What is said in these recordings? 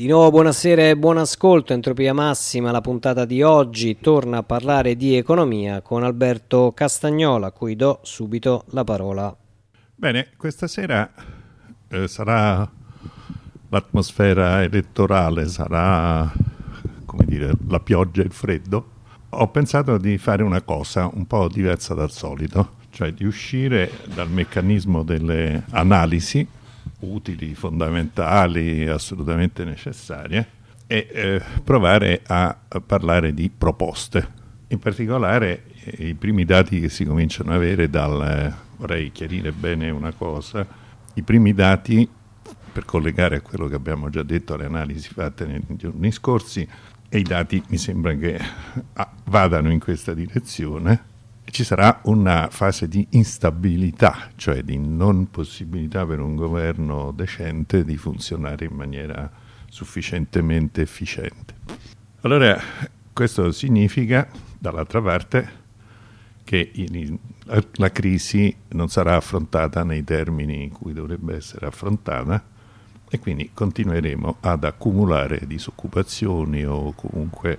Di nuovo buonasera e buon ascolto, Entropia Massima, la puntata di oggi torna a parlare di economia con Alberto Castagnola, a cui do subito la parola. Bene, questa sera eh, sarà l'atmosfera elettorale, sarà come dire, la pioggia e il freddo. Ho pensato di fare una cosa un po' diversa dal solito, cioè di uscire dal meccanismo delle analisi utili, fondamentali, assolutamente necessarie e eh, provare a, a, parlare di proposte. In particolare eh, i primi dati che si cominciano ad avere dal, eh, vorrei chiarire bene una cosa, i primi dati per collegare a quello che abbiamo già detto alle analisi fatte nei giorni scorsi e i dati mi sembra che ah, vadano in questa direzione ci sarà una fase di instabilità, cioè di non possibilità per un governo decente di funzionare in maniera sufficientemente efficiente. Allora, questo significa, dall'altra parte, che la crisi non sarà affrontata nei termini in cui dovrebbe essere affrontata e quindi continueremo ad accumulare disoccupazioni o comunque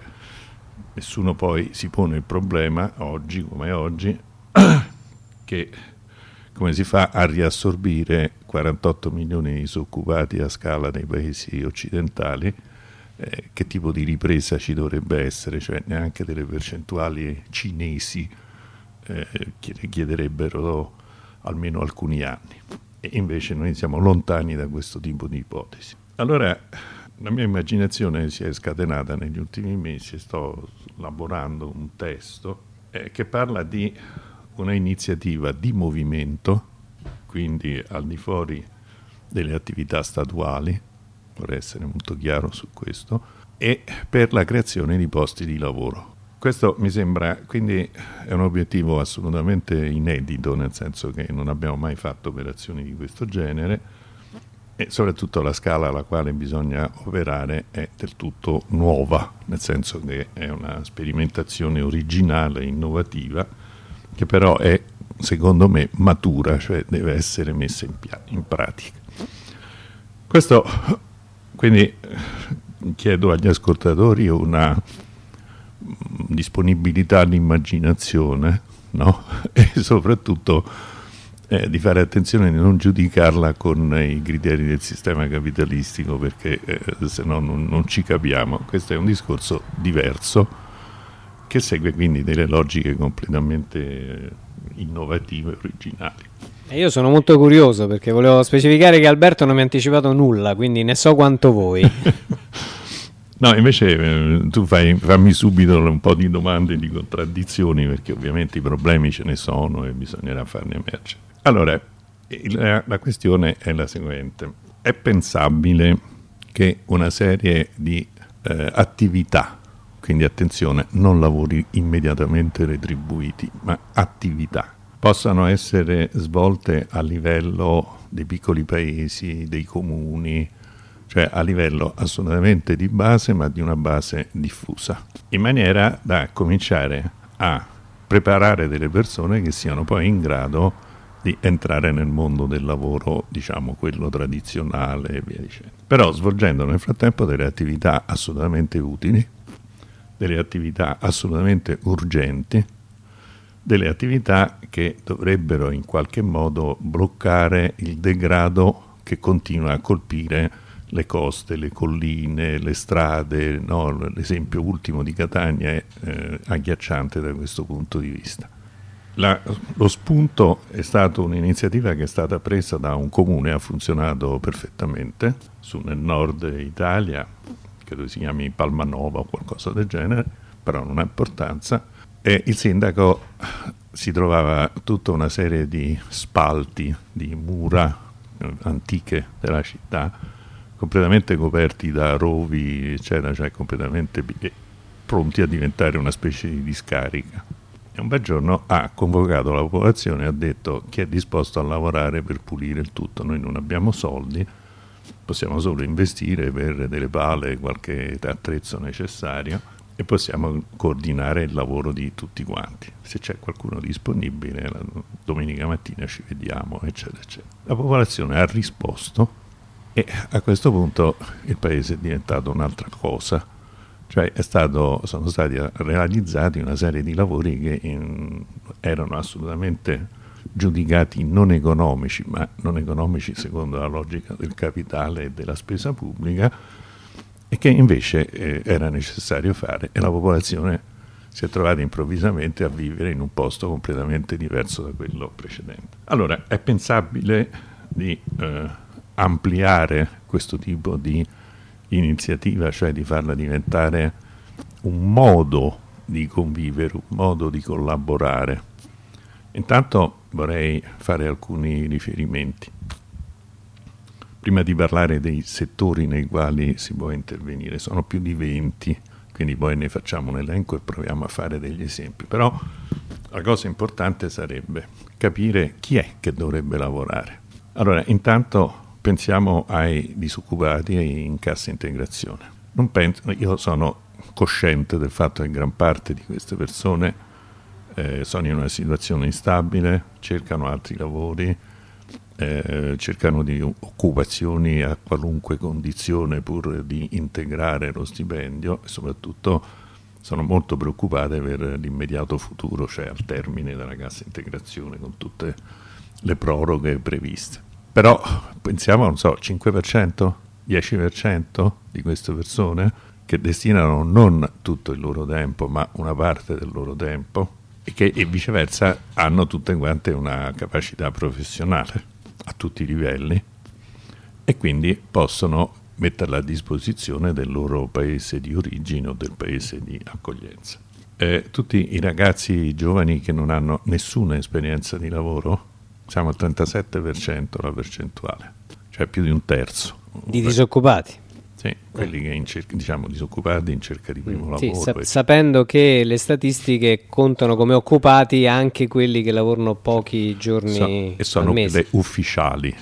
nessuno poi si pone il problema, oggi come oggi, che come si fa a riassorbire 48 milioni di disoccupati a scala nei paesi occidentali, eh, che tipo di ripresa ci dovrebbe essere, cioè neanche delle percentuali cinesi eh, chiederebbero almeno alcuni anni. E invece noi siamo lontani da questo tipo di ipotesi. Allora, la mia immaginazione si è scatenata negli ultimi mesi, sto lavorando un testo eh, che parla di una iniziativa di movimento, quindi al di fuori delle attività statuali, vorrei essere molto chiaro su questo, e per la creazione di posti di lavoro. Questo mi sembra quindi è un obiettivo assolutamente inedito, nel senso che non abbiamo mai fatto operazioni di questo genere e soprattutto la scala alla quale bisogna operare è del tutto nuova, nel senso che è una sperimentazione originale, innovativa, che però è secondo me matura, cioè deve essere messa in, in pratica. Questo quindi chiedo agli ascoltatori una disponibilità all'immaginazione no? e soprattutto eh, di fare attenzione di non giudicarla con i criteri del sistema capitalistico perché eh, se no non, non ci capiamo. Questo è un discorso diverso che segue quindi delle logiche completamente innovative, originali. E io sono molto curioso perché volevo specificare che Alberto non mi ha anticipato nulla, quindi ne so quanto voi. no, invece eh, tu fai, fammi subito un po' di domande di contraddizioni perché ovviamente i problemi ce ne sono e bisognerà farne emergere. Allora, la, la questione è la seguente. È pensabile che una serie di eh, attività, quindi attenzione, non lavori immediatamente retribuiti, ma attività, possano essere svolte a livello dei piccoli paesi, dei comuni, cioè a livello assolutamente di base, ma di una base diffusa, in maniera da cominciare a preparare delle persone che siano poi in grado di entrare nel mondo del lavoro, diciamo quello tradizionale e via dicendo. Però svolgendo nel frattempo delle attività assolutamente utili, delle attività assolutamente urgenti, delle attività che dovrebbero in qualche modo bloccare il degrado che continua a colpire le coste, le colline, le strade. No? L'esempio ultimo di Catania è eh, agghiacciante da questo punto di vista. La, lo spunto è stata un'iniziativa che è stata presa da un comune, ha funzionato perfettamente, su nel nord Italia, credo si chiami Palmanova o qualcosa del genere, però non ha importanza, e il sindaco si trovava tutta una serie di spalti, di mura eh, antiche della città, completamente coperti da rovi, eccetera, cioè completamente pronti a diventare una specie di discarica un bel giorno ha convocato la popolazione e ha detto chi è disposto a lavorare per pulire il tutto. Noi non abbiamo soldi, possiamo solo investire per delle pale, qualche attrezzo necessario e possiamo coordinare il lavoro di tutti quanti. Se c'è qualcuno disponibile, domenica mattina ci vediamo, eccetera, eccetera. La popolazione ha risposto E a questo punto il paese è diventato un'altra cosa, cioè stato, sono stati realizzati una serie di lavori che in, erano assolutamente giudicati non economici, ma non economici secondo la logica del capitale e della spesa pubblica, e che invece eh, era necessario fare e la popolazione si è trovata improvvisamente a vivere in un posto completamente diverso da quello precedente. Allora è pensabile di eh, ampliare questo tipo di iniziativa, cioè di farla diventare un modo di convivere, un modo di collaborare. Intanto vorrei fare alcuni riferimenti prima di parlare dei settori nei quali si può intervenire, sono più di 20, quindi poi ne facciamo un elenco e proviamo a fare degli esempi, però la cosa importante sarebbe capire chi è che dovrebbe lavorare. Allora, intanto pensiamo ai disoccupati in cassa integrazione. Penso, io sono cosciente del fatto che gran parte di queste persone eh, sono in una situazione instabile, cercano altri lavori, eh, cercano di occupazioni a qualunque condizione pur di integrare lo stipendio e soprattutto sono molto preoccupate per l'immediato futuro, cioè al termine della cassa integrazione con tutte le proroghe previste. Però pensiamo, non so, 5%, 10% di queste persone che destinano non tutto il loro tempo, ma una parte del loro tempo e che e viceversa hanno tutte quante una capacità professionale a tutti i livelli e quindi possono metterla a disposizione del loro paese di origine o del paese di accoglienza. Eh, tutti i ragazzi giovani che non hanno nessuna esperienza di lavoro, siamo al 37% la percentuale, cioè più di un terzo. Di disoccupati? Sì, quelli che in cerca, diciamo disoccupati in cerca di primo sì, lavoro. Sa- sapendo che le statistiche contano come occupati anche quelli che lavorano pochi giorni so, e sono quelle ufficiali,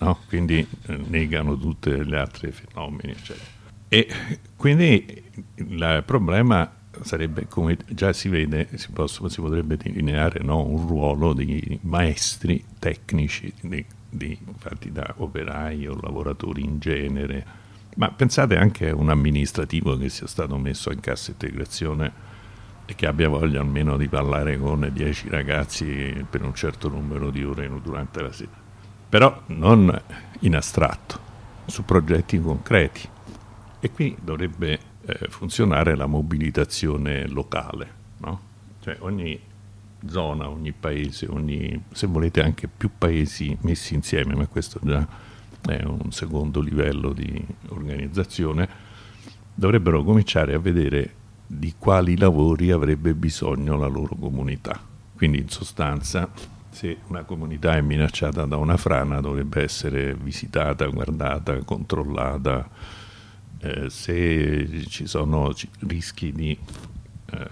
no? quindi eh, negano tutte le altre fenomeni, eccetera. E quindi il problema sarebbe, come già si vede, si, posso, si potrebbe delineare no? un ruolo di maestri tecnici, di, di, fatti da operai o lavoratori in genere ma pensate anche a un amministrativo che sia stato messo in cassa integrazione e che abbia voglia almeno di parlare con 10 ragazzi per un certo numero di ore durante la sera. Però non in astratto, su progetti concreti. E qui dovrebbe eh, funzionare la mobilitazione locale, no? Cioè ogni zona, ogni paese, ogni, se volete anche più paesi messi insieme, ma questo già è un secondo livello di organizzazione, dovrebbero cominciare a vedere di quali lavori avrebbe bisogno la loro comunità. Quindi in sostanza se una comunità è minacciata da una frana dovrebbe essere visitata, guardata, controllata, eh, se ci sono rischi di eh,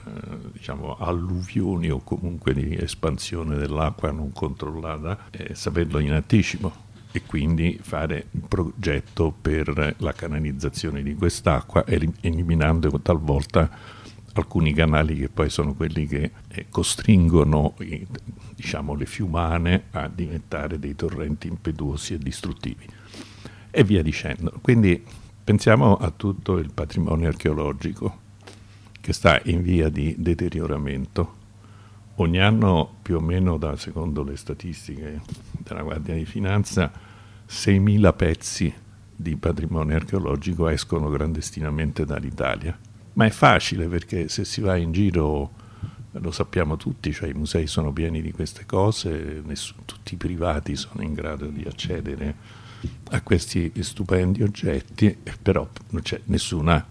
diciamo, alluvioni o comunque di espansione dell'acqua non controllata, eh, saperlo in anticipo e quindi fare un progetto per la canalizzazione di quest'acqua eliminando talvolta alcuni canali che poi sono quelli che eh, costringono diciamo, le fiumane a diventare dei torrenti impetuosi e distruttivi e via dicendo. Quindi pensiamo a tutto il patrimonio archeologico che sta in via di deterioramento. Ogni anno più o meno, da, secondo le statistiche della Guardia di Finanza 6.000 pezzi di patrimonio archeologico escono clandestinamente dall'Italia. Ma è facile perché se si va in giro, lo sappiamo tutti, cioè i musei sono pieni di queste cose, nessun, tutti i privati sono in grado di accedere a questi stupendi oggetti, però non c'è nessuna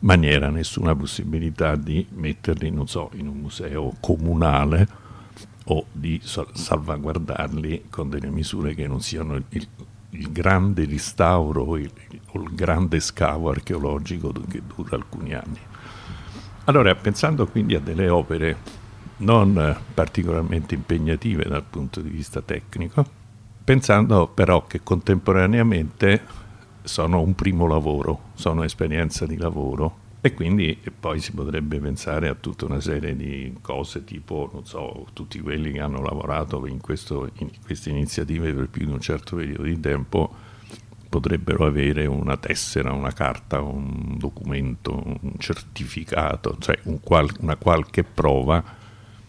maniera, nessuna possibilità di metterli, non so, in un museo comunale o di salvaguardarli con delle misure che non siano il, il grande restauro o il, il grande scavo archeologico che dura alcuni anni. Allora, pensando quindi a delle opere non particolarmente impegnative dal punto di vista tecnico, pensando però che contemporaneamente sono un primo lavoro, sono esperienza di lavoro e quindi e poi si potrebbe pensare a tutta una serie di cose tipo, non so, tutti quelli che hanno lavorato in, questo, in queste iniziative per più di un certo periodo di tempo potrebbero avere una tessera, una carta, un documento, un certificato, cioè un qual- una qualche prova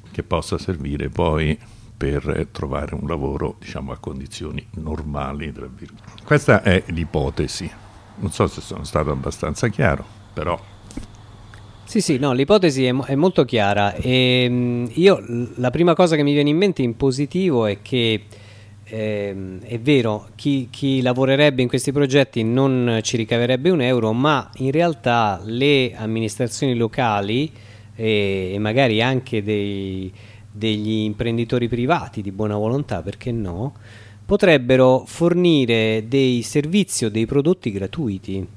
che possa servire poi per trovare un lavoro diciamo, a condizioni normali. Questa è l'ipotesi. Non so se sono stato abbastanza chiaro, però sì, sì, no, l'ipotesi è, è molto chiara. E, ehm, io la prima cosa che mi viene in mente in positivo è che eh, è vero, chi, chi, lavorerebbe in questi progetti non ci ricaverebbe un euro, ma in realtà le amministrazioni locali e, e magari anche dei, degli imprenditori privati di buona volontà, perché no, potrebbero fornire dei servizi o dei prodotti gratuiti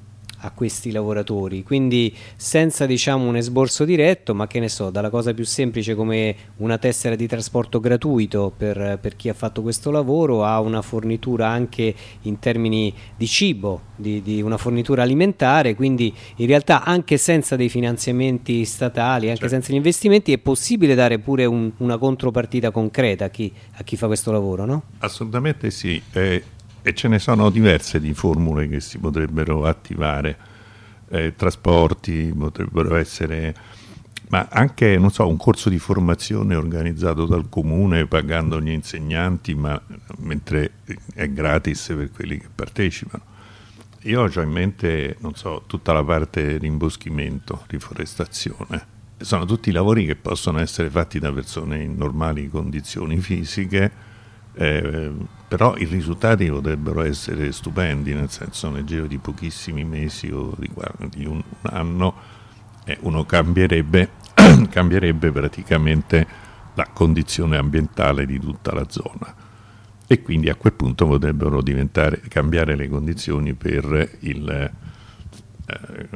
a questi lavoratori, quindi senza diciamo un esborso diretto, ma che ne so, dalla cosa più semplice come una tessera di trasporto gratuito per, per chi ha fatto questo lavoro a una fornitura anche in termini di cibo, di, di, una fornitura alimentare, quindi in realtà anche senza dei finanziamenti statali, anche certo. senza gli investimenti, è possibile dare pure un, una contropartita concreta a chi, a chi, fa questo lavoro, no? Assolutamente sì. Eh, e ce ne sono diverse di formule che si potrebbero attivare, eh, trasporti potrebbero essere, ma anche so, un corso di formazione organizzato dal comune pagando gli insegnanti, ma mentre è gratis per quelli che partecipano. Io ho in mente, so, tutta la parte rimboschimento, riforestazione. Sono tutti lavori che possono essere fatti da persone in normali condizioni fisiche, eh, però i risultati potrebbero essere stupendi, nel senso nel giro di pochissimi mesi o di, di un, anno eh, uno cambierebbe, cambierebbe praticamente la condizione ambientale di tutta la zona. E quindi a quel punto potrebbero cambiare le condizioni per il, eh,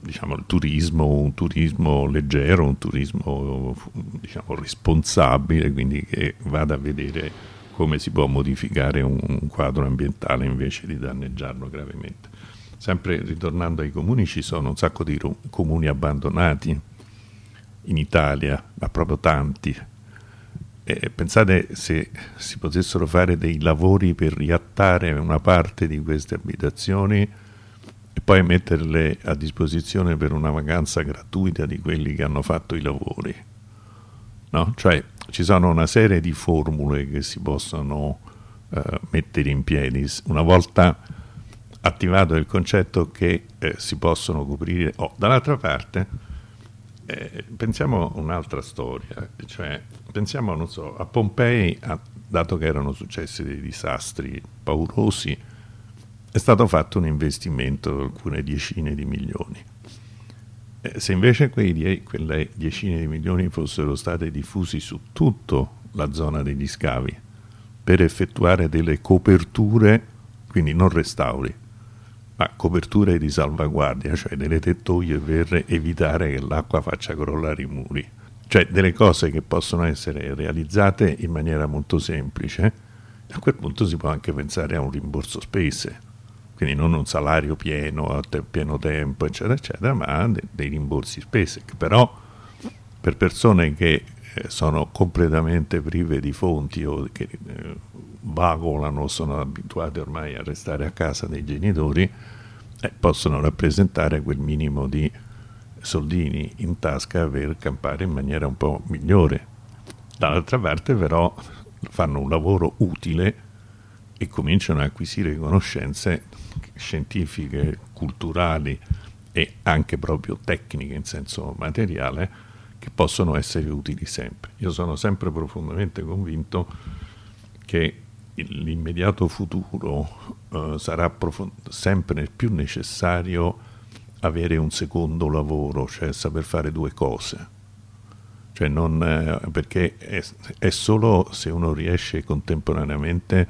diciamo, il turismo, un turismo leggero, un turismo diciamo, responsabile, quindi che vada a vedere come si può modificare un, quadro ambientale invece di danneggiarlo gravemente. Sempre ritornando ai comuni, ci sono un sacco di comuni abbandonati in Italia, ma proprio tanti. E pensate se si potessero fare dei lavori per riattare una parte di queste abitazioni e poi metterle a disposizione per una vacanza gratuita di quelli che hanno fatto i lavori. No? Cioè ci sono una serie di formule che si possono eh, mettere in piedi. Una volta attivato il concetto che eh, si possono coprire... Oh, dall'altra parte, eh, pensiamo a un'altra storia, cioè pensiamo, so, a Pompei, a, dato che erano successi dei disastri paurosi, è stato fatto un investimento di alcune decine di milioni se invece die- quelle decine di milioni fossero state diffusi su tutta la zona degli scavi per effettuare delle coperture, quindi non restauri, ma coperture di salvaguardia, cioè delle tettoie per evitare che l'acqua faccia crollare i muri, cioè delle cose che possono essere realizzate in maniera molto semplice, a quel punto si può anche pensare a un rimborso spese quindi non un salario pieno a te, pieno tempo, eccetera, eccetera, ma de, dei rimborsi spese, che però per persone che eh, sono completamente prive di fonti o che eh, vagolano, sono abituate ormai a restare a casa dei genitori, eh, possono rappresentare quel minimo di soldini in tasca per campare in maniera un po' migliore. Dall'altra parte però fanno un lavoro utile e cominciano a acquisire conoscenze scientifiche, culturali e anche proprio tecniche in senso materiale che possono essere utili sempre. Io sono sempre profondamente convinto che l'immediato futuro eh, sarà profond- sempre più necessario avere un secondo lavoro, cioè saper fare due cose. Cioè non, eh, perché è, è, solo se uno riesce contemporaneamente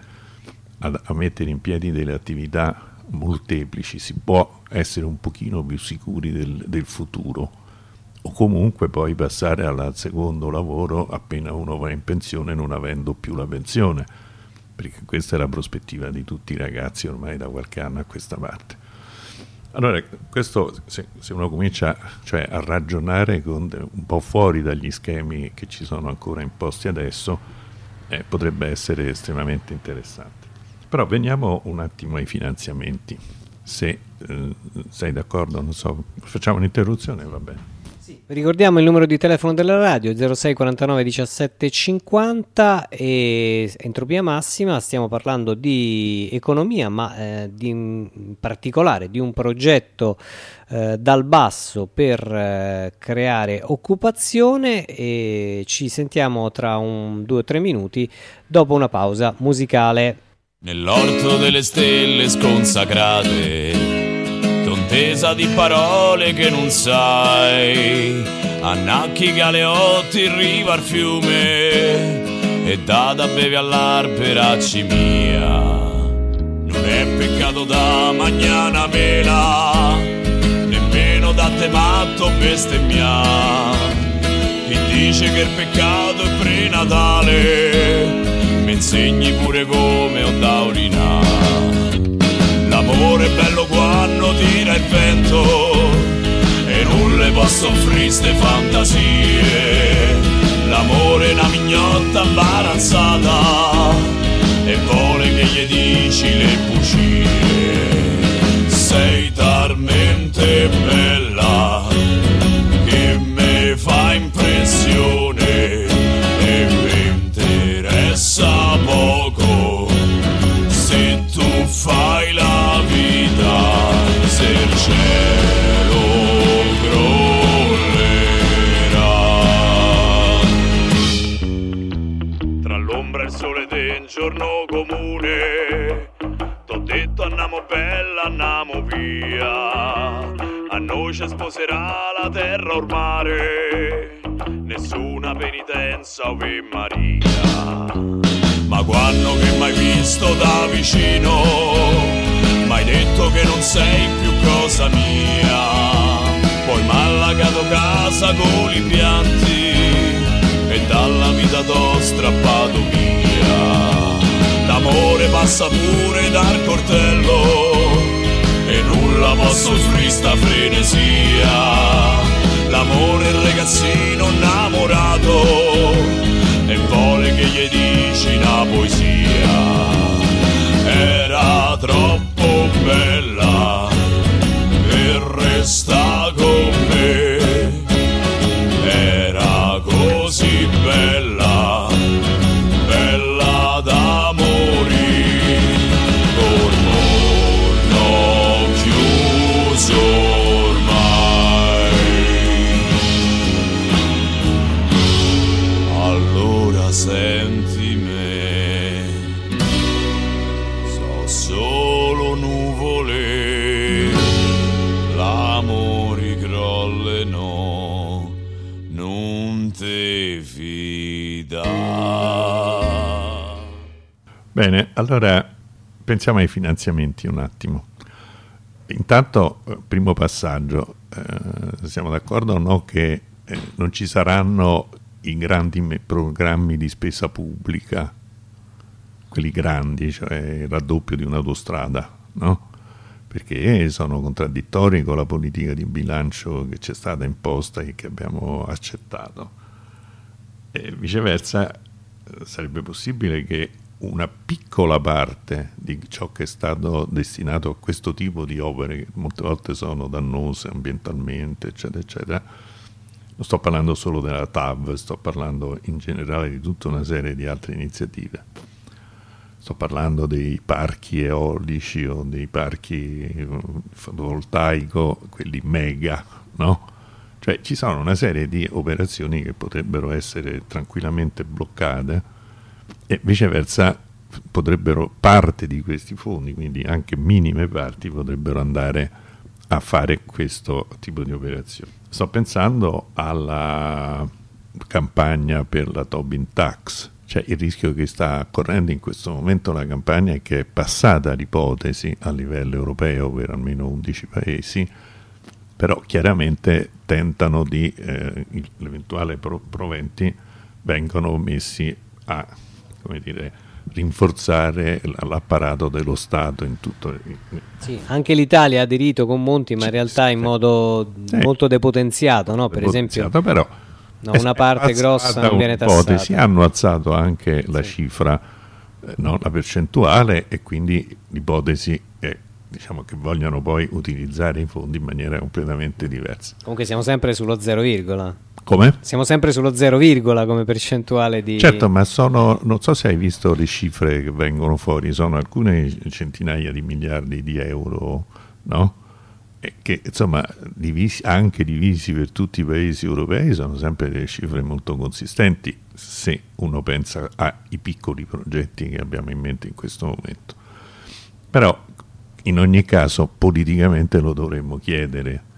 a, a mettere in piedi delle attività molteplici, si può essere un pochino più sicuri del, del futuro o comunque poi passare al secondo lavoro appena uno va in pensione non avendo più la pensione, perché questa è la prospettiva di tutti i ragazzi ormai da qualche anno a questa parte. Allora, questo se, se uno comincia cioè, a ragionare con, un po' fuori dagli schemi che ci sono ancora imposti adesso, eh, potrebbe essere estremamente interessante. Però veniamo un attimo ai finanziamenti. Se eh, sei d'accordo, non so, facciamo un'interruzione, va bene. Sì. Ricordiamo il numero di telefono della radio 06 49 17 50 e entropia massima, stiamo parlando di economia ma eh, di, in particolare di un progetto eh, dal basso per eh, creare occupazione e ci sentiamo tra un 2 o 3 minuti dopo una pausa musicale. Nell'orto delle stelle sconsacrate contesa di parole che non sai. Annacchi galeotti in riva al fiume e da da bevi all'arperacci mia. Non è peccato da magnana mela, nemmeno da te matto bestemmia. Chi dice che il peccato è prenatale, mi insegni pure come ho da urinare. L'amore è bello quando tira il vento e le posso offrire ste fantasie. L'amore è una mignotta imbarazzata e vuole che gli dici le bugie. Sei talmente bella fai la cielo crollerà. Tra l'ombra e il sole del giorno comune, t'ho detto andiamo bella, andiamo via. A noi ci sposerà la terra o il mare, nessuna penitenza, ove Maria. Ma quando che mai visto da vicino M'hai detto che non sei più cosa mia, poi m'ha lagato casa con i pianti e dalla vita t'ho strappato via. L'amore passa pure dal cortello e nulla posso offrire sta frenesia. L'amore è il ragazzino innamorato e vuole che gli dici una poesia. Era troppo bella e resta Bene, allora pensiamo ai finanziamenti un attimo. Intanto, eh, primo passaggio, eh, siamo d'accordo o no che eh, non ci saranno i grandi programmi di spesa pubblica, quelli grandi, cioè il raddoppio di un'autostrada, no? Perché sono contraddittori con la politica di bilancio che ci è stata imposta e che abbiamo accettato. E viceversa, eh, sarebbe possibile che una piccola parte di ciò che è stato destinato a questo tipo di opere, che molte volte sono dannose ambientalmente, eccetera, eccetera, non sto parlando solo della TAV, sto parlando in generale di tutta una serie di altre iniziative. Sto parlando dei parchi eolici o dei parchi eh, fotovoltaico, quelli mega, no? Cioè ci sono una serie di operazioni che potrebbero essere tranquillamente bloccate e viceversa potrebbero parte di questi fondi, quindi anche minime parti, potrebbero andare a fare questo tipo di operazioni. Sto pensando alla campagna per la Tobin Tax, cioè il rischio che sta correndo in questo momento la campagna è che è passata l'ipotesi a livello europeo per almeno 11 paesi, però chiaramente tentano di, eh, l'eventuale pro- proventi vengono messi a come dire, rinforzare l'apparato dello Stato in tutto il... Sì, anche l'Italia ha aderito con Monti, ma in realtà in modo Sì. molto depotenziato, no? per esempio Potenziato, però no, una parte grossa non viene tassata. hanno alzato anche la Sì. cifra eh, no, la percentuale e quindi l'ipotesi diciamo, che vogliano poi utilizzare i fondi in maniera completamente diversa. Comunque siamo sempre sullo 0, come? Siamo sempre sullo 0, come percentuale di... Certo, ma sono, non so se hai visto le cifre che vengono fuori, sono alcune centinaia di miliardi di euro, no? E che insomma, divisi, anche divisi per tutti i paesi europei, sono sempre delle cifre molto consistenti se uno pensa ai piccoli progetti che abbiamo in mente in questo momento. Però in ogni caso politicamente lo dovremmo chiedere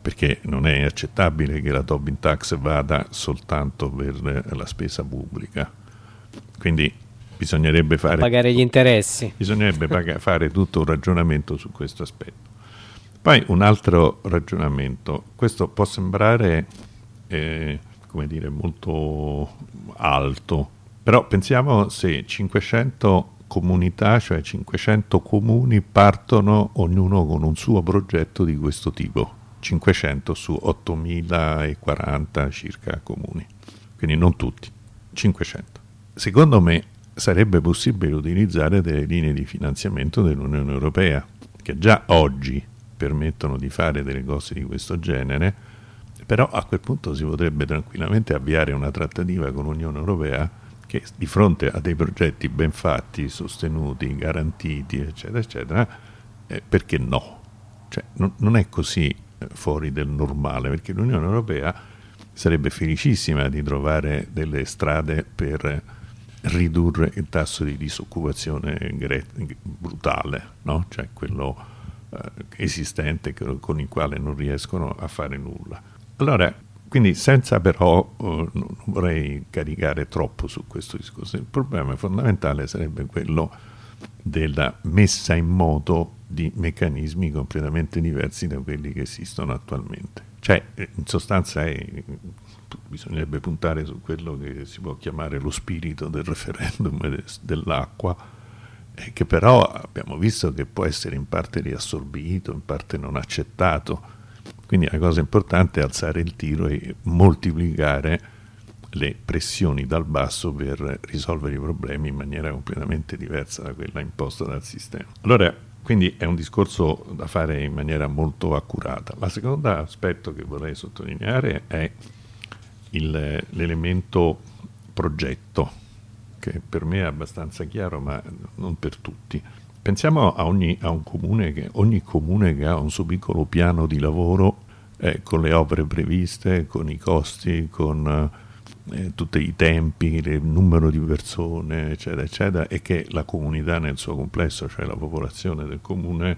perché non è accettabile che la Tobin Tax vada soltanto per la spesa pubblica. Quindi bisognerebbe fare, pagare gli interessi. Bisognerebbe paga, fare tutto un ragionamento su questo aspetto. Poi un altro ragionamento, questo può sembrare eh, come dire, molto alto, però pensiamo se 500 comunità, cioè 500 comuni, partono ognuno con un suo progetto di questo tipo 500 su 8040 circa comuni, quindi non tutti, 500. Secondo me sarebbe possibile utilizzare delle linee di finanziamento dell'Unione Europea, che già oggi permettono di fare delle cose di questo genere, però a quel punto si potrebbe tranquillamente avviare una trattativa con l'Unione Europea che di fronte a dei progetti ben fatti, sostenuti, garantiti, eccetera, eccetera, eh, perché no? Cioè, non, non è così fuori del normale, perché l'Unione Europea sarebbe felicissima di trovare delle strade per ridurre il tasso di disoccupazione brutale, no? cioè quello eh, esistente con il quale non riescono a fare nulla. Allora, quindi senza però, eh, non vorrei caricare troppo su questo discorso, il problema fondamentale sarebbe quello della messa in moto di meccanismi completamente diversi da quelli che esistono attualmente. Cioè, in sostanza è, bisognerebbe puntare su quello che si può chiamare lo spirito del referendum dell'acqua, eh, che però abbiamo visto che può essere in parte riassorbito, in parte non accettato. Quindi la cosa importante è alzare il tiro e moltiplicare le pressioni dal basso per risolvere i problemi in maniera completamente diversa da quella imposta dal sistema. Allora, quindi è un discorso da fare in maniera molto accurata. La seconda aspetto che vorrei sottolineare è il, l'elemento progetto, che per me è abbastanza chiaro, ma non per tutti. Pensiamo a, ogni, a un comune che, ogni comune che ha un suo piccolo piano di lavoro eh, con le opere previste, con i costi, con eh, tutti i tempi, il numero di persone, eccetera, eccetera, e che la comunità nel suo complesso, cioè la popolazione del comune,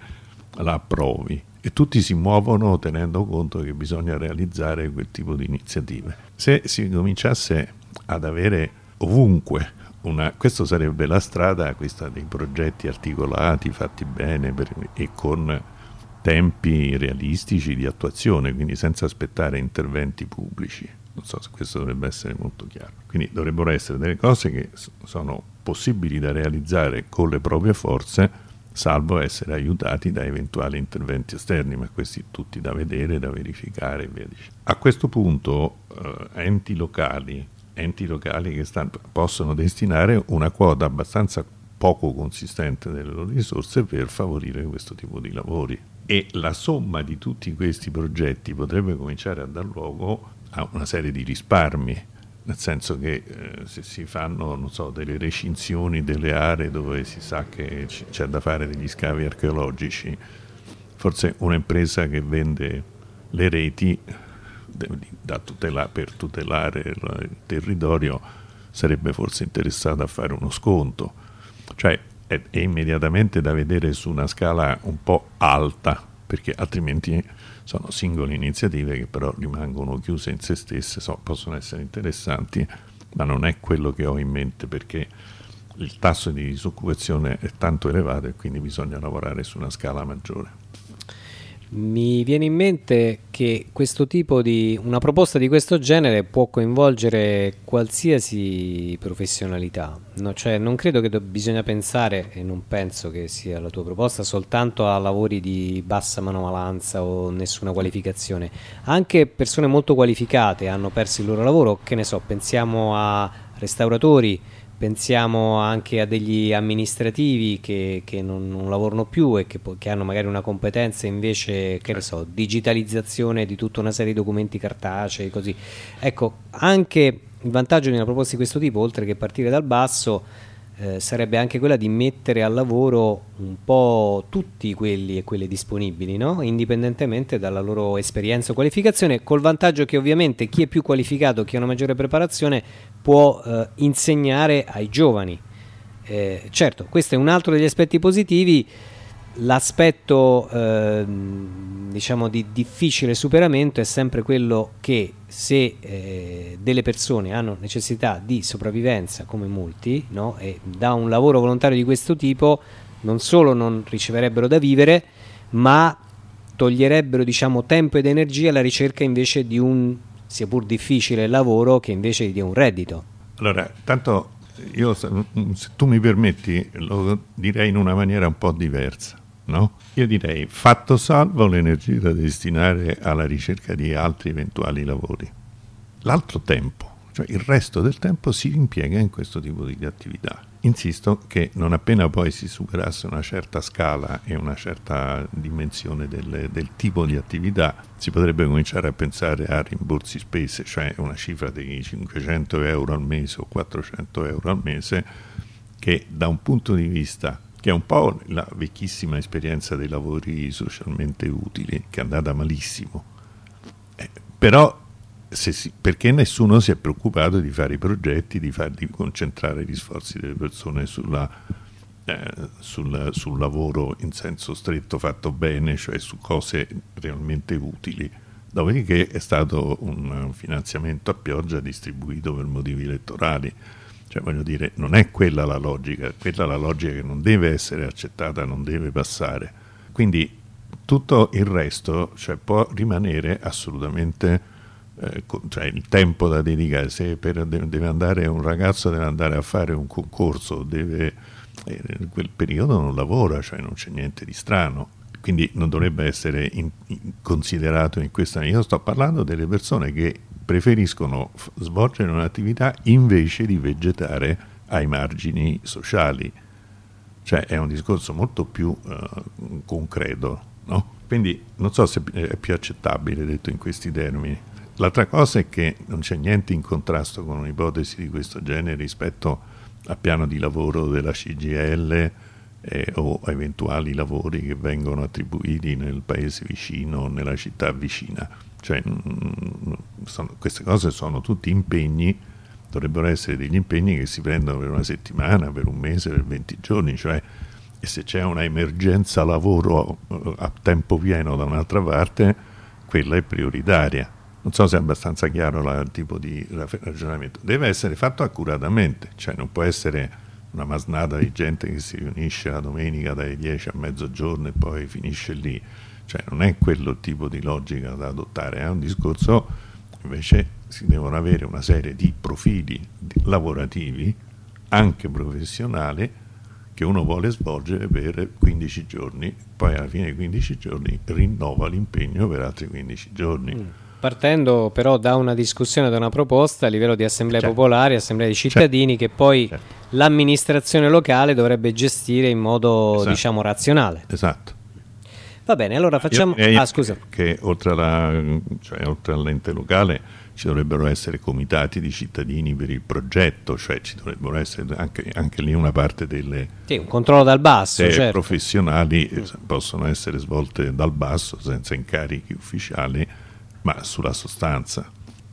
la approvi. E tutti si muovono tenendo conto che bisogna realizzare quel tipo di iniziative. Se si cominciasse ad avere ovunque una, questa sarebbe la strada, questa dei progetti articolati, fatti bene per, e con tempi realistici di attuazione, quindi senza aspettare interventi pubblici non so se questo dovrebbe essere molto chiaro. Quindi dovrebbero essere delle cose che sono possibili da realizzare con le proprie forze, salvo essere aiutati da eventuali interventi esterni, ma questi tutti da vedere, da verificare via. A questo punto eh, enti locali, enti locali che stanno, possono destinare una quota abbastanza poco consistente delle loro risorse per favorire questo tipo di lavori. E la somma di tutti questi progetti potrebbe cominciare a dar luogo a una serie di risparmi, nel senso che eh, se si fanno so, delle recinzioni delle aree dove si sa che c'è da fare degli scavi archeologici, forse un'impresa che vende le reti tutela, per tutelare il territorio sarebbe forse interessata a fare uno sconto. Cioè è, è immediatamente da vedere su una scala un po' alta, perché altrimenti sono singole iniziative che però rimangono chiuse in se stesse, so, possono essere interessanti, ma non è quello che ho in mente perché il tasso di disoccupazione è tanto elevato e quindi bisogna lavorare su una scala maggiore. Mi viene in mente che questo tipo di una proposta di questo genere può coinvolgere qualsiasi professionalità, no? cioè, non credo che do- bisogna pensare, e non penso che sia la tua proposta, soltanto a lavori di bassa manovalanza o nessuna qualificazione. Anche persone molto qualificate hanno perso il loro lavoro, che ne so, pensiamo a restauratori pensiamo anche a degli amministrativi che, che non, non, lavorano più e che, che, hanno magari una competenza invece, che ne so, digitalizzazione di tutta una serie di documenti cartacei, così. Ecco, anche il vantaggio di una proposta di questo tipo, oltre che partire dal basso, eh, sarebbe anche quella di mettere al lavoro un po' tutti quelli e quelle disponibili, no? indipendentemente dalla loro esperienza o qualificazione, col vantaggio che ovviamente chi è più qualificato, chi ha una maggiore preparazione, può eh, insegnare ai giovani. Eh, certo, questo è un altro degli aspetti positivi L'aspetto eh, diciamo di difficile superamento è sempre quello che se eh, delle persone hanno necessità di sopravvivenza come molti no? e da un lavoro volontario di questo tipo non solo non riceverebbero da vivere ma toglierebbero diciamo, tempo ed energia alla ricerca invece di un sia pur difficile lavoro che invece di un reddito. Allora, tanto io se tu mi permetti lo direi in una maniera un po' diversa no? Io direi fatto salvo l'energia da destinare alla ricerca di altri eventuali lavori. L'altro tempo, cioè il resto del tempo si impiega in questo tipo di attività. Insisto che non appena poi si superasse una certa scala e una certa dimensione del, del, tipo di attività, si potrebbe cominciare a pensare a rimborsi spese, cioè una cifra di 500 euro al mese o 400 euro al mese, che da un punto di vista che è un po' la vecchissima esperienza dei lavori socialmente utili, che è andata malissimo. Eh, però si, perché nessuno si è preoccupato di fare i progetti, di, far, di concentrare gli sforzi delle persone sulla, eh, sul, sul, lavoro in senso stretto fatto bene, cioè su cose realmente utili. Dopodiché è stato un finanziamento a pioggia distribuito per motivi elettorali cioè, voglio dire, non è quella la logica, quella è la logica che non deve essere accettata, non deve passare. Quindi tutto il resto cioè, può rimanere assolutamente, eh, cioè il tempo da dedicare, se per, deve andare un ragazzo deve andare a fare un concorso, deve, eh, in quel periodo non lavora, cioè non c'è niente di strano. Quindi non dovrebbe essere in, in, considerato in questa io sto parlando delle persone che preferiscono f- svolgere un'attività invece di vegetare ai margini sociali. Cioè è un discorso molto più uh, concreto, no? Quindi non so se è più accettabile detto in questi termini. L'altra cosa è che non c'è niente in contrasto con un'ipotesi di questo genere rispetto al piano di lavoro della CGL eh, o eventuali lavori che vengono attribuiti nel paese vicino o nella città vicina cioè, mm, mm, sono, queste cose sono tutti impegni, dovrebbero essere degli impegni che si prendono per una settimana, per un mese, per 20 giorni, cioè, e se c'è una emergenza lavoro eh, a tempo pieno da un'altra parte, quella è prioritaria. Non so se è abbastanza chiaro il tipo di ragionamento. Deve essere fatto accuratamente, cioè non può essere una masnada di gente che si riunisce la domenica dalle 10 a mezzogiorno e poi finisce lì cioè non è quello tipo di logica da adottare, è un discorso invece si devono avere una serie di profili lavorativi, anche professionali, che uno vuole svolgere per 15 giorni, poi alla fine dei 15 giorni rinnova l'impegno per altri 15 giorni. Mm. Partendo però da una discussione, da una proposta a livello di assemblee certo. popolari, assemblee di certo. cittadini, certo. che poi certo. l'amministrazione locale dovrebbe gestire in modo esatto. diciamo razionale. Esatto. Va bene, allora facciamo... Io, ah, scusa. Che oltre, alla, cioè, oltre all'ente locale ci dovrebbero essere comitati di cittadini per il progetto, cioè ci dovrebbero essere anche, anche lì una parte delle... Sì, un controllo dal basso, certo. professionali mm. possono essere svolte dal basso senza incarichi ufficiali, ma sulla sostanza.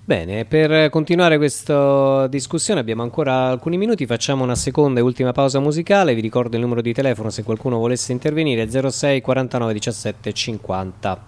Bene, per continuare questa discussione abbiamo ancora alcuni minuti, facciamo una seconda e ultima pausa musicale, vi ricordo il numero di telefono se qualcuno volesse intervenire 06 49 17 50.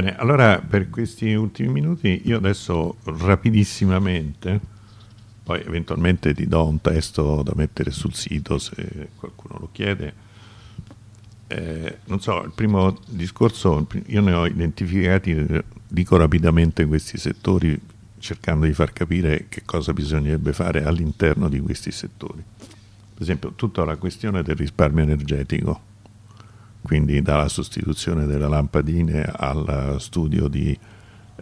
Bene, allora per questi ultimi minuti io adesso rapidissimamente, poi eventualmente ti do un testo da mettere sul sito se qualcuno lo chiede. Eh, non so, il primo discorso, io ne ho identificati, eh, dico rapidamente questi settori cercando di far capire che cosa bisognerebbe fare all'interno di questi settori. Per esempio, tutta la questione del risparmio energetico, quindi dalla sostituzione delle lampadine al studio di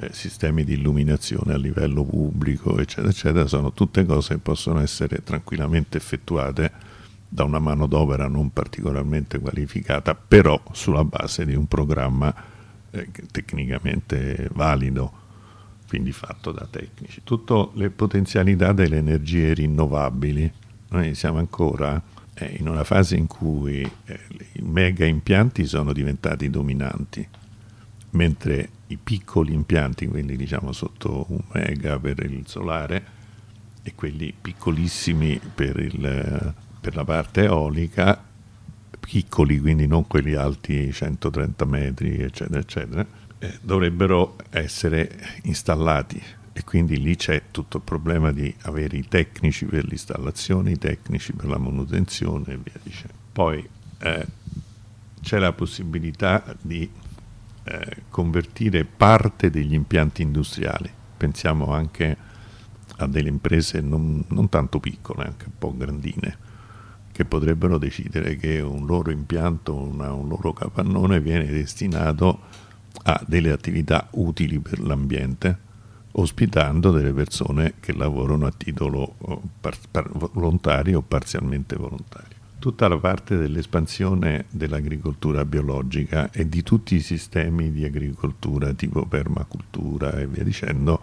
eh, sistemi di illuminazione a livello pubblico, eccetera, eccetera, sono tutte cose che possono essere tranquillamente effettuate da una manodopera non particolarmente qualificata, però sulla base di un programma eh, tecnicamente valido, quindi fatto da tecnici. Tutte le potenzialità delle energie rinnovabili, noi siamo ancora eh, in una fase in cui eh, i mega impianti sono diventati dominanti, mentre i piccoli impianti, quindi diciamo sotto un mega per il solare, e quelli piccolissimi per, il, per la parte eolica, piccoli quindi non quelli alti 130 metri, eccetera, eccetera, eh, dovrebbero essere installati e quindi lì c'è tutto il problema di avere i tecnici per l'installazione, i tecnici per la manutenzione e via dicendo. Poi eh, c'è la possibilità di eh, convertire parte degli impianti industriali, pensiamo anche a delle imprese non, non tanto piccole, anche un po' grandine, che potrebbero decidere che un loro impianto, una, un loro capannone viene destinato a delle attività utili per l'ambiente, ospitando delle persone che lavorano a titolo par- volontario o parzialmente volontario. Tutta la parte dell'espansione dell'agricoltura biologica e di tutti i sistemi di agricoltura tipo permacultura e via dicendo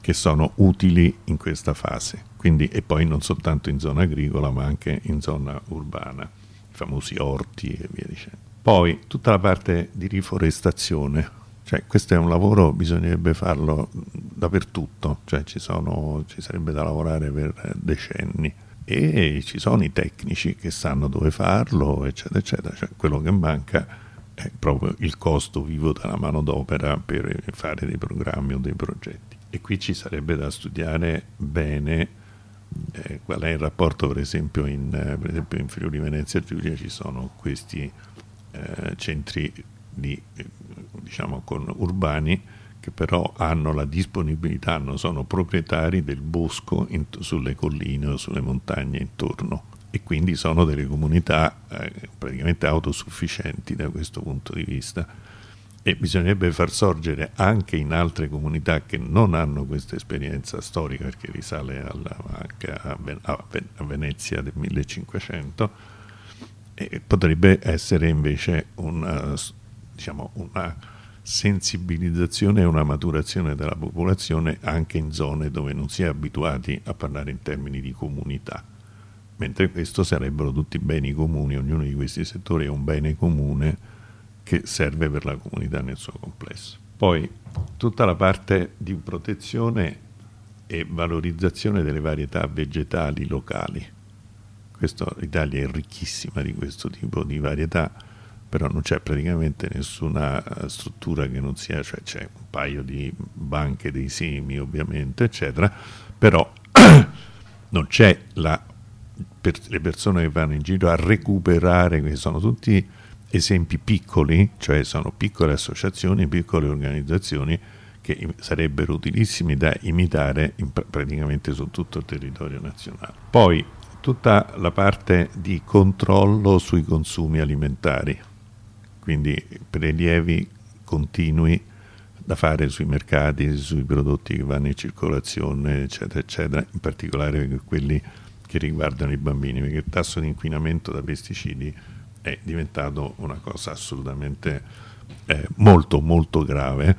che sono utili in questa fase. Quindi, e poi non soltanto in zona agricola ma anche in zona urbana, i famosi orti e via dicendo. Poi tutta la parte di riforestazione, cioè questo è un lavoro, bisognerebbe farlo dappertutto, cioè ci, sono, ci sarebbe da lavorare per decenni e ci sono i tecnici che sanno dove farlo, eccetera, eccetera. Cioè, quello che manca è proprio il costo vivo della manodopera per fare dei programmi o dei progetti. E qui ci sarebbe da studiare bene eh, qual è il rapporto, per esempio, in, eh, per esempio in Friuli Venezia Giulia ci sono questi eh, centri di, eh, diciamo, con urbani che però hanno la disponibilità, non sono proprietari del bosco in, sulle colline o sulle montagne intorno. E quindi sono delle comunità eh, praticamente autosufficienti da questo punto di vista. E bisognerebbe far sorgere anche in altre comunità che non hanno questa esperienza storica perché risale alla, anche a, a, Venezia del 1500 e potrebbe essere invece una, diciamo, una sensibilizzazione e una maturazione della popolazione anche in zone dove non si è abituati a parlare in termini di comunità, mentre questo sarebbero tutti beni comuni, ognuno di questi settori è un bene comune che serve per la comunità nel suo complesso. Poi tutta la parte di protezione e valorizzazione delle varietà vegetali locali. Questo, L'Italia è ricchissima di questo tipo di varietà però non c'è praticamente nessuna eh, struttura che non sia, cioè c'è un paio di banche dei semi ovviamente, eccetera, però non c'è la, per le persone che vanno in giro a recuperare, questi sono tutti esempi piccoli, cioè sono piccole associazioni, piccole organizzazioni che sarebbero utilissimi da imitare in, praticamente su tutto il territorio nazionale. Poi tutta la parte di controllo sui consumi alimentari quindi prelievi continui da fare sui mercati, sui prodotti che vanno in circolazione, eccetera, eccetera, in particolare quelli che riguardano i bambini, perché il tasso di inquinamento da pesticidi è diventato una cosa assolutamente eh, molto molto grave,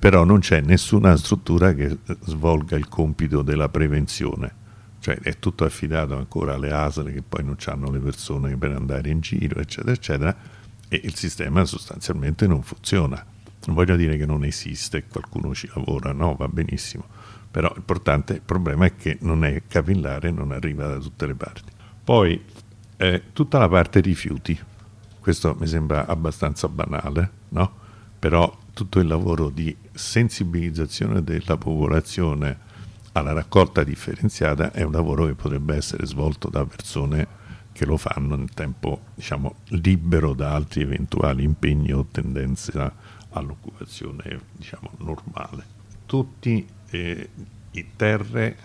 però non c'è nessuna struttura che svolga il compito della prevenzione, cioè è tutto affidato ancora alle ASL che poi non hanno le persone per andare in giro, eccetera, eccetera e il sistema sostanzialmente non funziona. Non voglio dire che non esiste, qualcuno ci lavora, no, va benissimo, però l'importante, il problema è che non è capillare, non arriva da tutte le parti. Poi eh, tutta la parte rifiuti, questo mi sembra abbastanza banale, no? però tutto il lavoro di sensibilizzazione della popolazione alla raccolta differenziata è un lavoro che potrebbe essere svolto da persone che lo fanno nel tempo diciamo, libero da altri eventuali impegni o tendenze all'occupazione diciamo, normale. Tutti eh, i terre,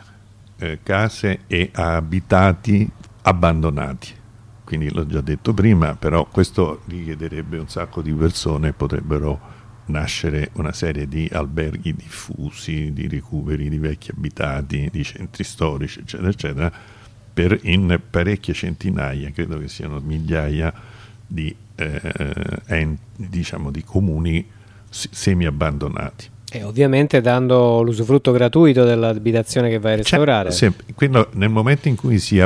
eh, case e abitati abbandonati. Quindi l'ho già detto prima, però questo richiederebbe un sacco di persone, potrebbero nascere una serie di alberghi diffusi, di recuperi di vecchi abitati, di centri storici, eccetera, eccetera, per in parecchie centinaia, credo che siano migliaia di, eh, diciamo, di comuni semi abbandonati. E ovviamente dando l'usufrutto gratuito dell'abitazione che vai a restaurare. Cioè, quindi nel momento in cui si,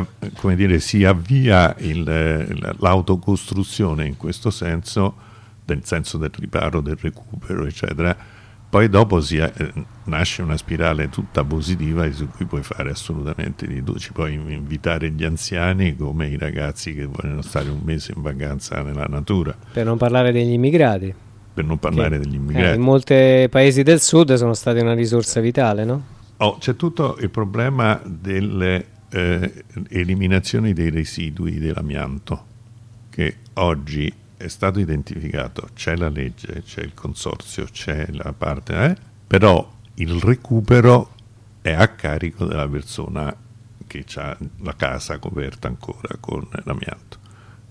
dire, si avvia il, l'autocostruzione in questo senso, nel senso del riparo, del recupero, eccetera, poi dopo si, eh, nasce una spirale tutta positiva su cui puoi fare assolutamente di tutto. Ci puoi invitare gli anziani come i ragazzi che vogliono stare un mese in vacanza nella natura. Per non parlare degli immigrati. Per non parlare che, degli immigrati. Eh, in molti paesi del sud sono stati una risorsa vitale, no? Oh, c'è tutto il problema delle eh, eliminazioni dei residui dell'amianto, che oggi è stato identificato, c'è la legge, c'è il consorzio, c'è la parte, eh? però il recupero è a carico della persona che ha la casa coperta ancora con l'amianto.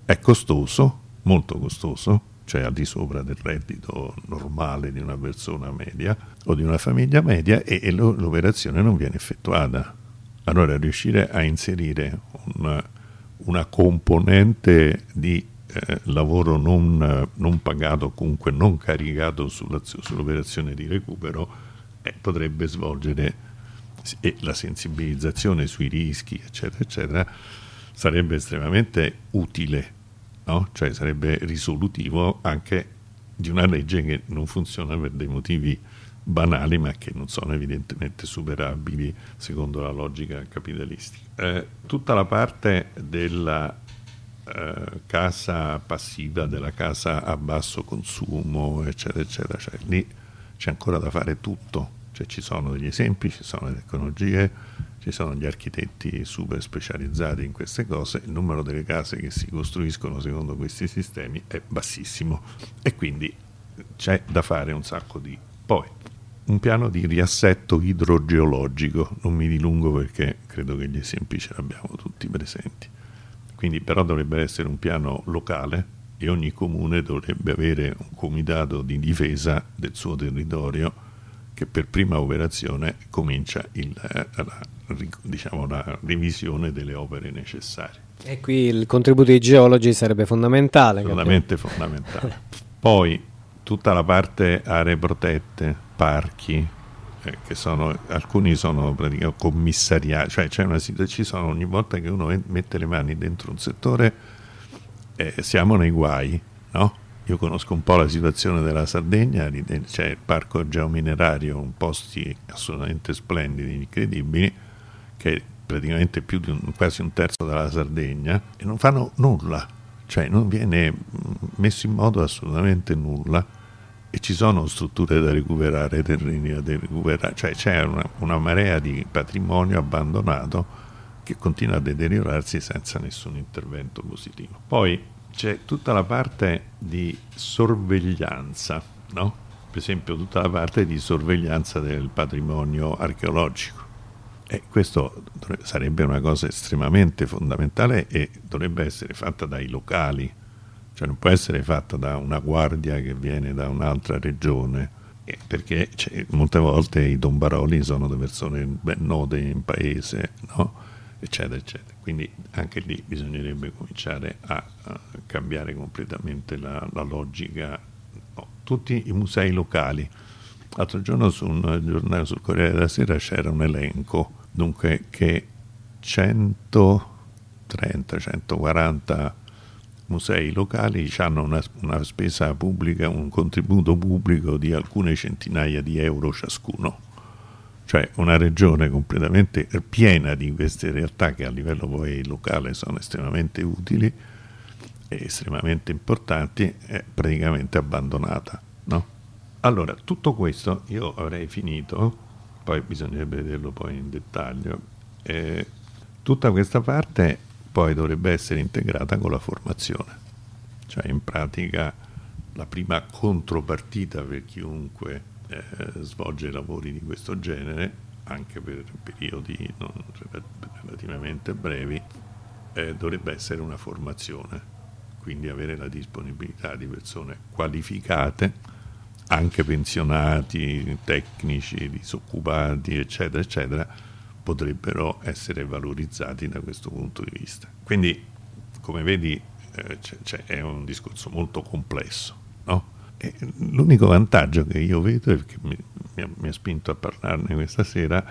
È costoso, molto costoso, cioè al di sopra del reddito normale di una persona media o di una famiglia media e, e l'operazione non viene effettuata. Allora riuscire a inserire una, una componente di eh, lavoro non, non, pagato, comunque non caricato sull'operazione di recupero, eh, potrebbe svolgere e la sensibilizzazione sui rischi, eccetera, eccetera, sarebbe estremamente utile, no? cioè sarebbe risolutivo anche di una legge che non funziona per dei motivi banali ma che non sono evidentemente superabili secondo la logica capitalistica. Eh, tutta la parte della eh, casa passiva, della casa a basso consumo, eccetera, eccetera. Cioè, lì c'è ancora da fare tutto. Cioè, ci sono degli esempi, ci sono le tecnologie, ci sono gli architetti super specializzati in queste cose, il numero delle case che si costruiscono secondo questi sistemi è bassissimo e quindi c'è da fare un sacco di... Poi, un piano di riassetto idrogeologico, non mi dilungo perché credo che gli esempi ce li abbiamo tutti presenti. Quindi però dovrebbe essere un piano locale e ogni comune dovrebbe avere un comitato di difesa del suo territorio che per prima operazione comincia il, eh, la, diciamo, la revisione delle opere necessarie. E qui il contributo dei geologi sarebbe fondamentale. Assolutamente fondamentale. Poi tutta la parte aree protette, parchi, che sono, alcuni sono praticamente commissariati, cioè una ci sono ogni volta che uno mette le mani dentro un settore eh, siamo nei guai, no? Io conosco un po' la situazione della Sardegna, c'è il parco geominerario, un posti assolutamente splendidi, incredibili, che è praticamente più di un, quasi un terzo della Sardegna, e non fanno nulla, cioè non viene messo in modo assolutamente nulla e ci sono strutture da recuperare, terreni da recuperare, cioè c'è una, una marea di patrimonio abbandonato che continua a deteriorarsi senza nessun intervento positivo. Poi c'è tutta la parte di sorveglianza, no? per esempio tutta la parte di sorveglianza del patrimonio archeologico. E questo sarebbe una cosa estremamente fondamentale e dovrebbe essere fatta dai locali, cioè non può essere fatta da una guardia che viene da un'altra regione, perché molte volte i dombaroli sono delle persone ben note in paese, no? eccetera, eccetera. Quindi anche lì bisognerebbe cominciare a, a cambiare completamente la, la logica. No, tutti i musei locali. L'altro giorno su un giornale sul Corriere della Sera c'era un elenco, dunque che 130-140 musei locali hanno una, una spesa pubblica, un contributo pubblico di alcune centinaia di euro ciascuno cioè una regione completamente piena di queste realtà che a livello poi locale sono estremamente utili e estremamente importanti, è praticamente abbandonata. No? Allora, tutto questo io avrei finito, poi bisognerebbe vederlo poi in dettaglio, eh, tutta questa parte poi dovrebbe essere integrata con la formazione, cioè in pratica la prima contropartita per chiunque eh, svolge lavori di questo genere, anche per periodi non, relativamente brevi, eh, dovrebbe essere una formazione, quindi avere la disponibilità di persone qualificate, anche pensionati, tecnici, disoccupati, eccetera, eccetera, potrebbero essere valorizzati da questo punto di vista. Quindi, come vedi, eh, c'è, c'è, è un discorso molto complesso, no? l'unico vantaggio che io vedo e che mi, mi, ha, mi, ha, spinto a parlarne questa sera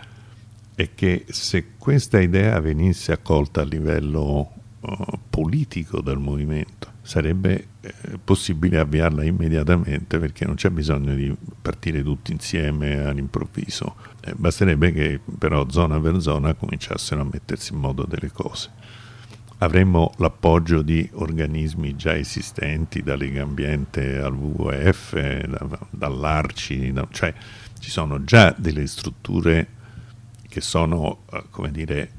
è che se questa idea venisse accolta a livello uh, politico dal movimento sarebbe eh, possibile avviarla immediatamente perché non c'è bisogno di partire tutti insieme all'improvviso. Eh, basterebbe che però zona per zona cominciassero a mettersi in modo delle cose. Avremmo l'appoggio di organismi già esistenti, da Lega Ambiente al WWF, da, dall'Arci, da, cioè ci sono già delle strutture che sono, eh, come dire,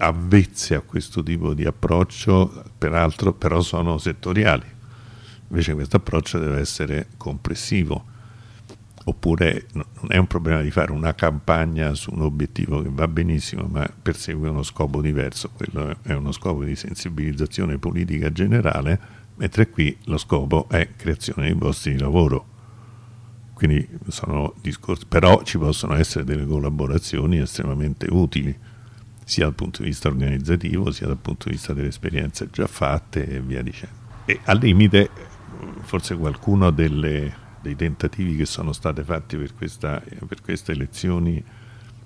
avvezze a questo tipo di approccio, peraltro però sono settoriali. Invece questo approccio deve essere complessivo oppure non è un problema di fare una campagna su un obiettivo che va benissimo ma persegue uno scopo diverso, quello è uno scopo di sensibilizzazione politica generale, mentre qui lo scopo è creazione di posti di lavoro. Quindi sono discorsi, però ci possono essere delle collaborazioni estremamente utili, sia dal punto di vista organizzativo, sia dal punto di vista delle esperienze già fatte e via dicendo. E al limite, forse qualcuno delle dei tentativi che sono stati fatti per, questa, per queste elezioni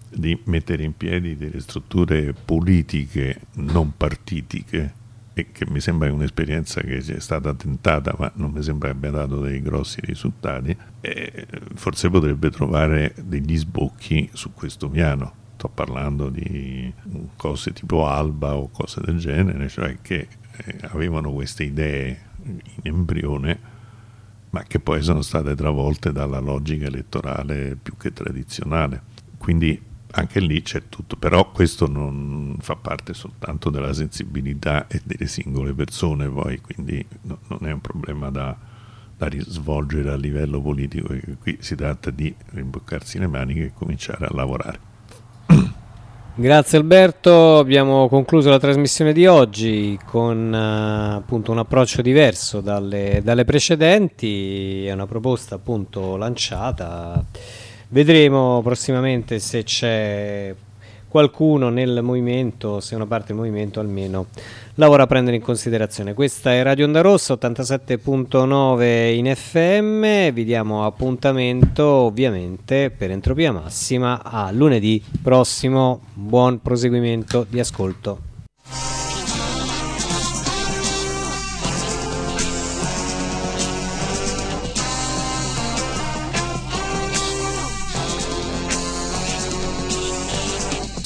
di mettere in piedi delle strutture politiche non partitiche e che mi sembra un'esperienza che sia stata tentata ma non mi sembra abbia dato dei grossi risultati e forse potrebbe trovare degli sbocchi su questo piano sto parlando di cose tipo Alba o cose del genere cioè che eh, avevano queste idee in embrione ma che poi sono state travolte dalla logica elettorale più che tradizionale. Quindi anche lì c'è tutto, però questo non fa parte soltanto della sensibilità e delle singole persone, poi quindi no, non è un problema da, da svolgere a livello politico, qui si tratta di rimboccarsi le maniche e cominciare a lavorare. Grazie Alberto, abbiamo concluso la trasmissione di oggi con uh, appunto un approccio diverso dalle, dalle, precedenti, è una proposta appunto lanciata, vedremo prossimamente se c'è qualcuno nel movimento, se una parte del movimento almeno, lavora a prendere in considerazione. Questa è Radio Onda Rossa 87.9 in FM, vi diamo appuntamento ovviamente per Entropia Massima a lunedì prossimo, buon proseguimento di ascolto.